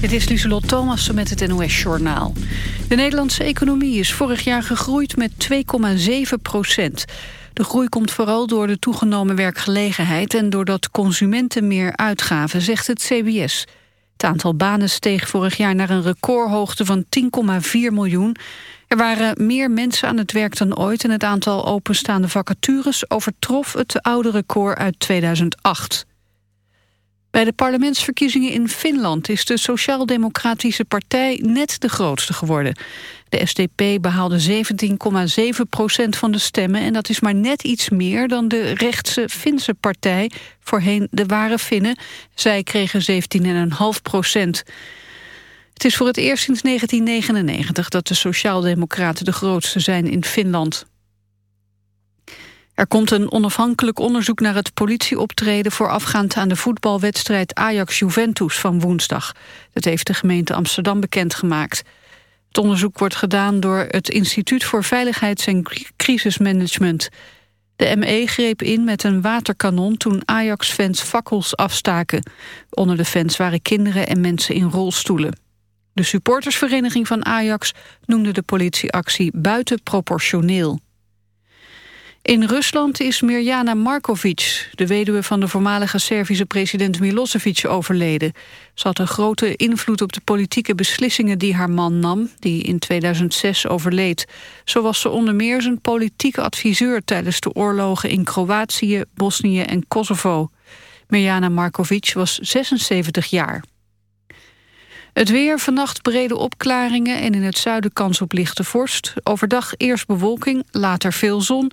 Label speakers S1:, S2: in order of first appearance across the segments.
S1: Het is Lieselot Thomassen met het NOS-journaal. De Nederlandse economie is vorig jaar gegroeid met 2,7 procent. De groei komt vooral door de toegenomen werkgelegenheid... en doordat consumenten meer uitgaven, zegt het CBS. Het aantal banen steeg vorig jaar naar een recordhoogte van 10,4 miljoen. Er waren meer mensen aan het werk dan ooit... en het aantal openstaande vacatures overtrof het oude record uit 2008. Bij de parlementsverkiezingen in Finland is de Sociaal-Democratische Partij net de grootste geworden. De SDP behaalde 17,7 procent van de stemmen en dat is maar net iets meer dan de rechtse Finse partij, voorheen de Ware Finnen. Zij kregen 17,5 procent. Het is voor het eerst sinds 1999 dat de Sociaal-Democraten de grootste zijn in Finland. Er komt een onafhankelijk onderzoek naar het politieoptreden... voorafgaand aan de voetbalwedstrijd Ajax-Juventus van woensdag. Dat heeft de gemeente Amsterdam bekendgemaakt. Het onderzoek wordt gedaan door het Instituut voor Veiligheids- en Crisismanagement. De ME greep in met een waterkanon toen Ajax-fans fakkels afstaken. Onder de fans waren kinderen en mensen in rolstoelen. De supportersvereniging van Ajax noemde de politieactie buitenproportioneel. In Rusland is Mirjana Markovic, de weduwe van de voormalige Servische president Milosevic, overleden. Ze had een grote invloed op de politieke beslissingen die haar man nam, die in 2006 overleed. Zo was ze onder meer zijn politieke adviseur tijdens de oorlogen in Kroatië, Bosnië en Kosovo. Mirjana Markovic was 76 jaar. Het weer, vannacht brede opklaringen en in het zuiden kans op lichte vorst. Overdag eerst bewolking, later veel zon.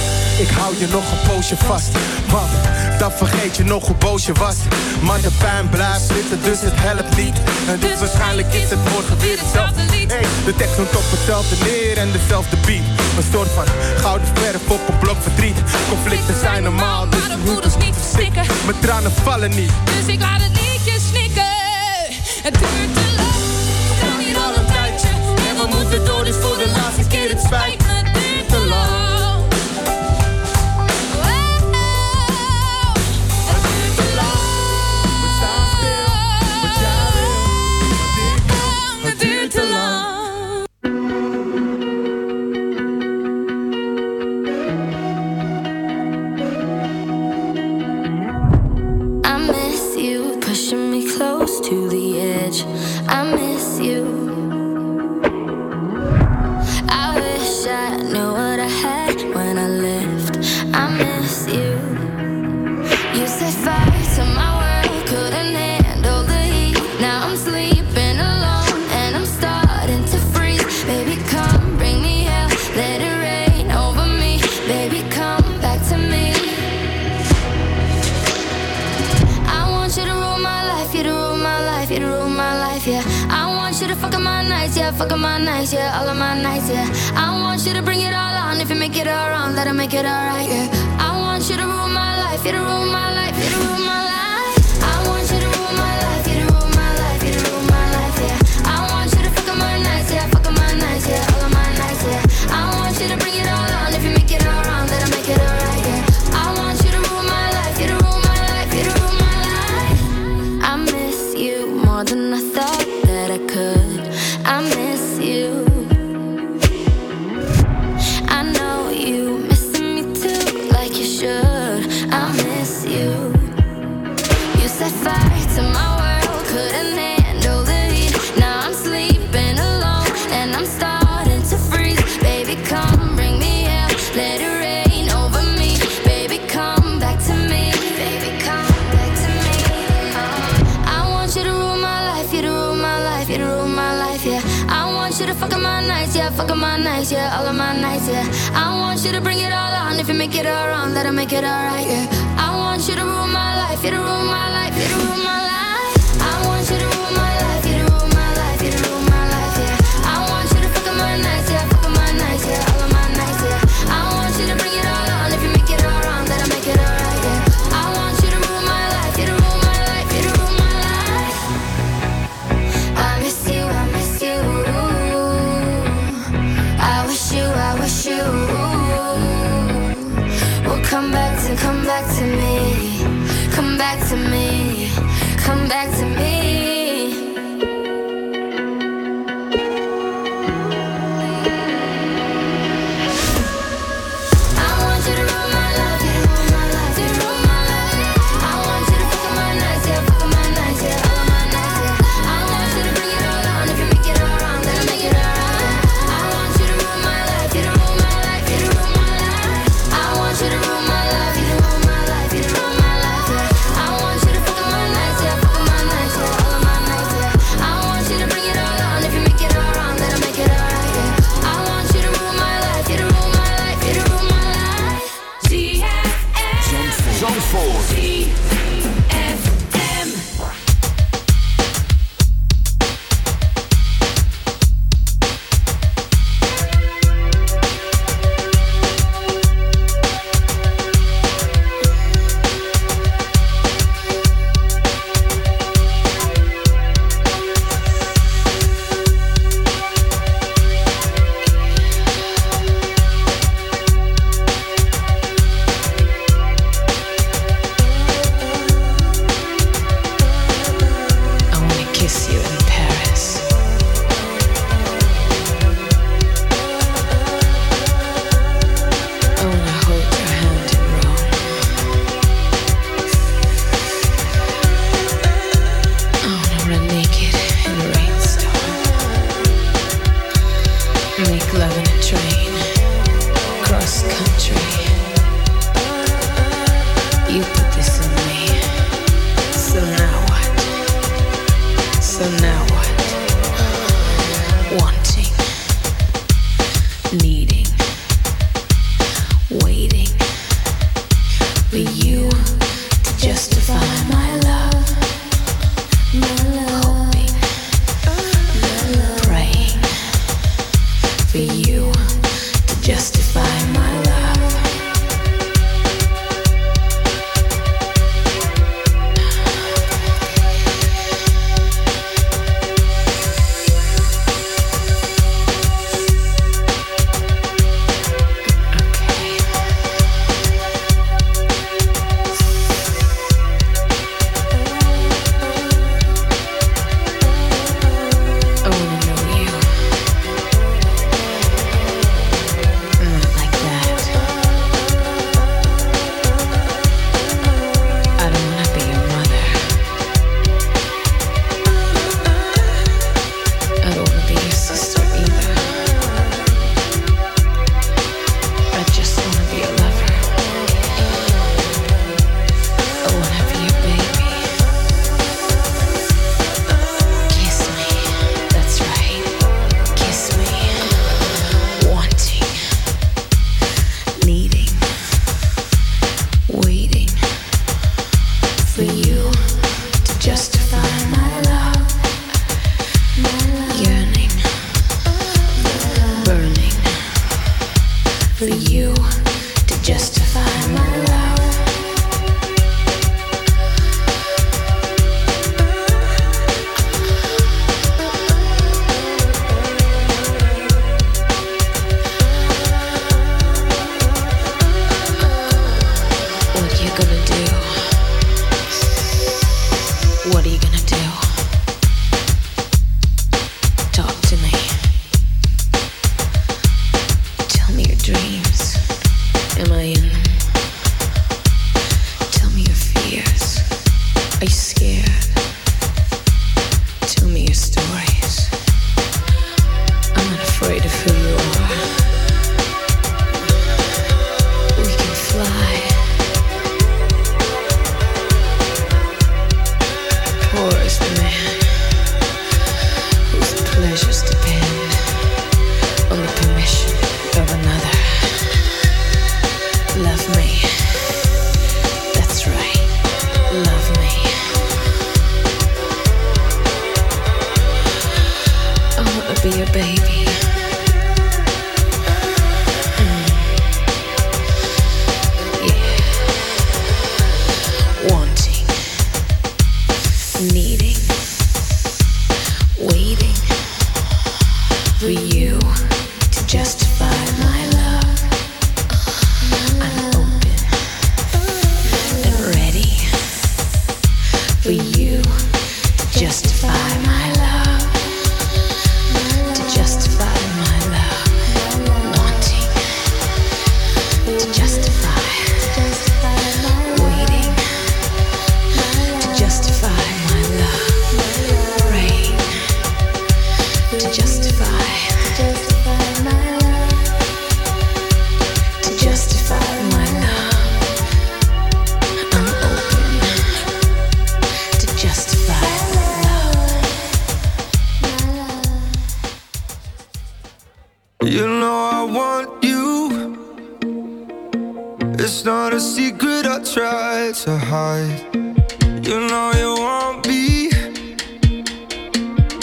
S2: ik hou je nog een poosje vast, want dan vergeet je nog hoe boos je was. Maar de pijn blijft zitten, dus het helpt niet. En dus, waarschijnlijk is het morgen weer hetzelfde lied. De tekst noemt op hetzelfde neer en dezelfde beat. Mijn soort van gouden verf op een blok verdriet. Conflicten zijn normaal, dus
S3: maar de moeders niet verstikken.
S2: Mijn tranen vallen niet,
S3: dus ik laat het liedje snikken. Het duurt te lang, we hier al een tijdje. En we moeten door, dus voor de laatste keer het spijt.
S4: get it alright, yeah. to
S5: hide. You know you won't be.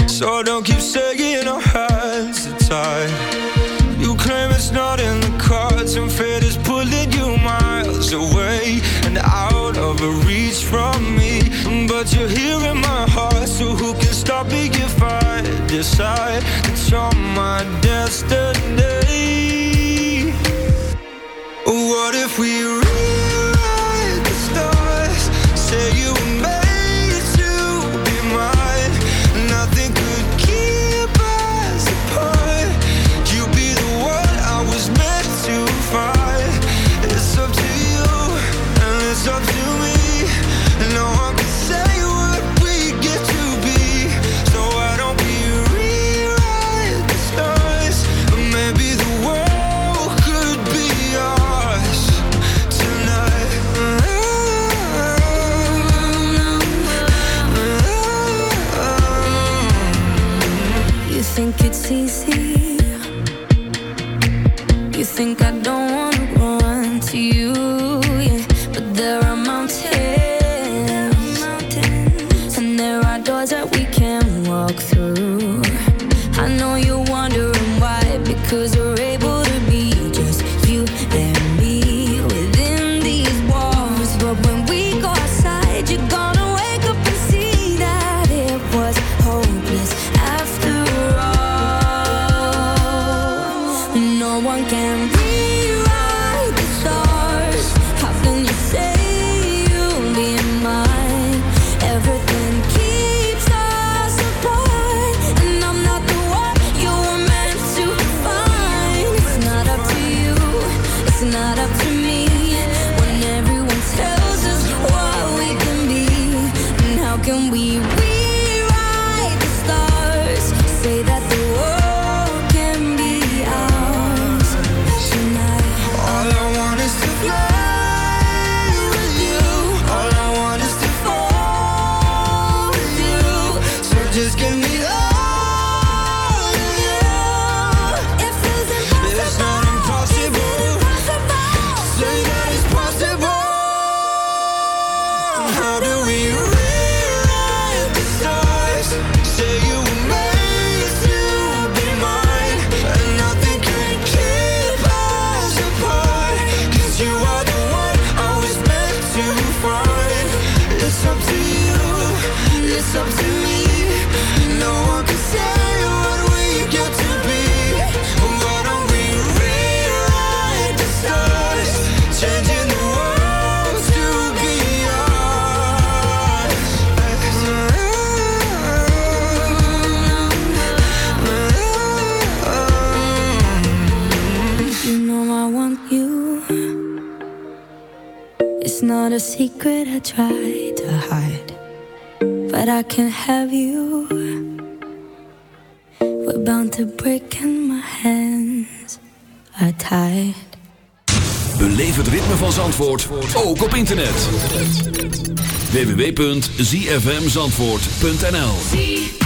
S5: so don't keep sagging our hands are tied. You claim it's not in the cards, and fate is pulling you miles away and out of reach from me. But you're here in my heart, so who can stop me if I decide that you're my destiny?
S6: a secret I try to hide, but I can't have you. We're bound to break and my hands are tied.
S7: Beleef het ritme van Zandvoort ook op internet. www.zfmzandvoort.nl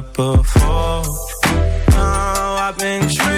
S5: before. Now I've
S3: been
S8: trained.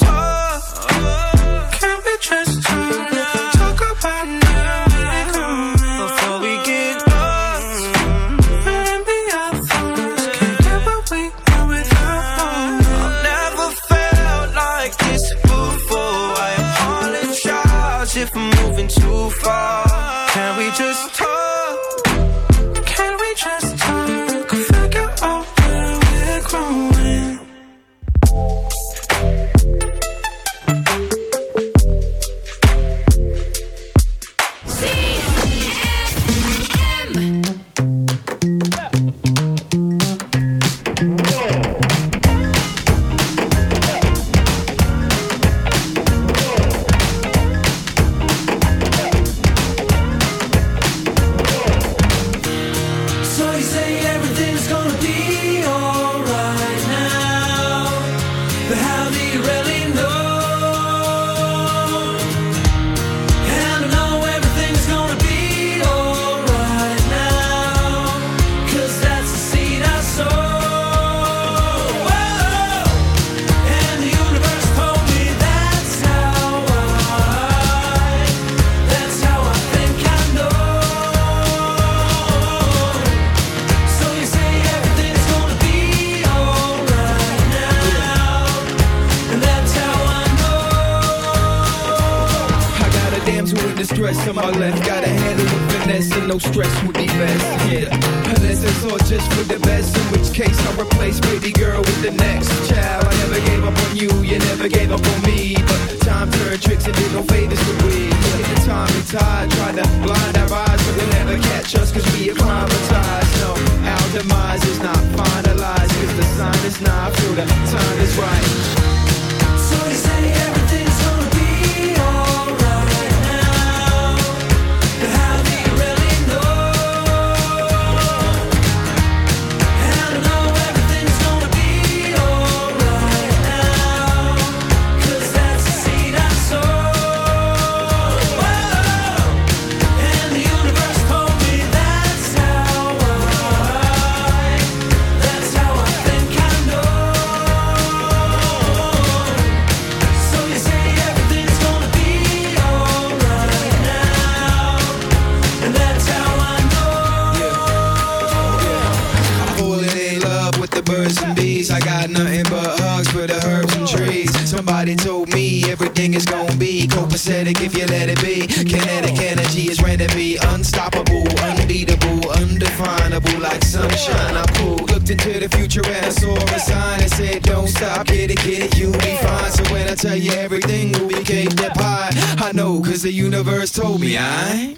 S9: It's is
S10: gonna be
S9: copacetic if you let it be. Kinetic energy is ready to be unstoppable, unbeatable, undefinable, like sunshine. I. Looked into the future and I saw a sign that said, Don't stop, get it, get it, you'll be fine. So when I tell you everything will be cake that pie, I know, cause the universe told me I.